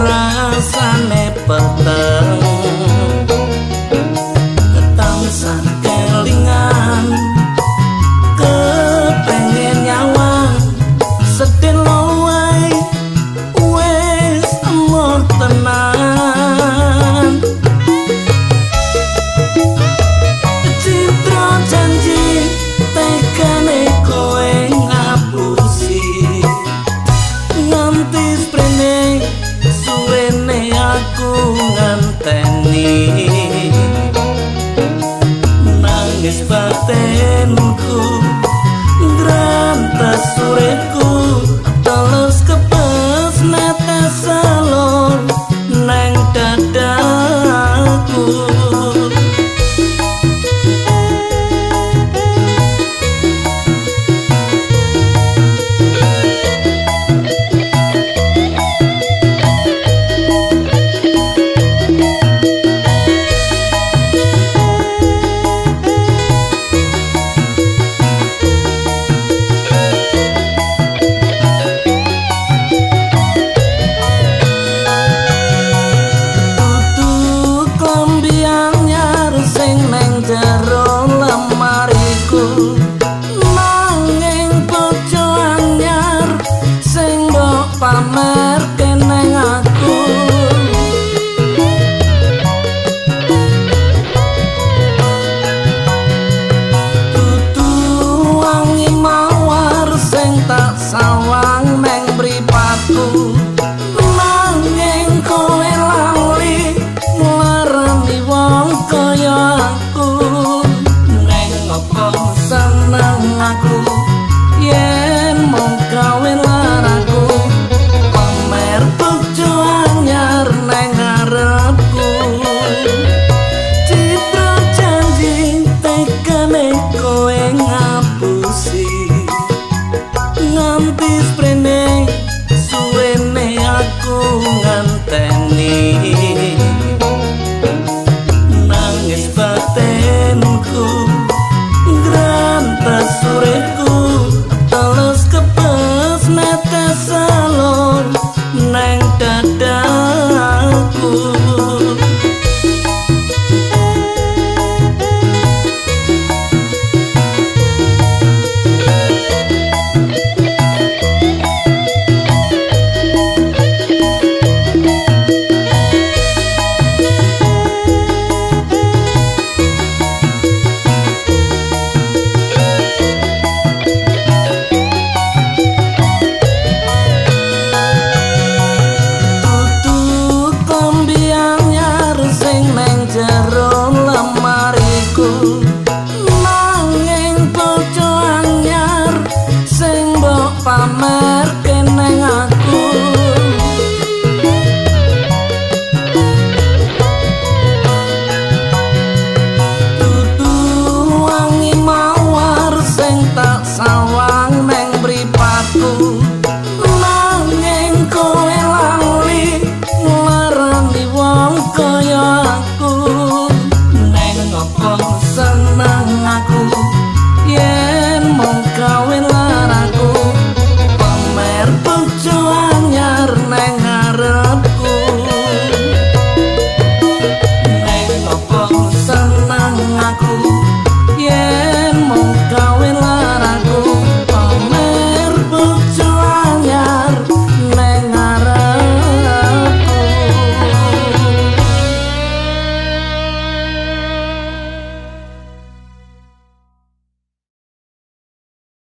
รา sing neng jero lemariku nanging pojok anyar sing mbok pamer.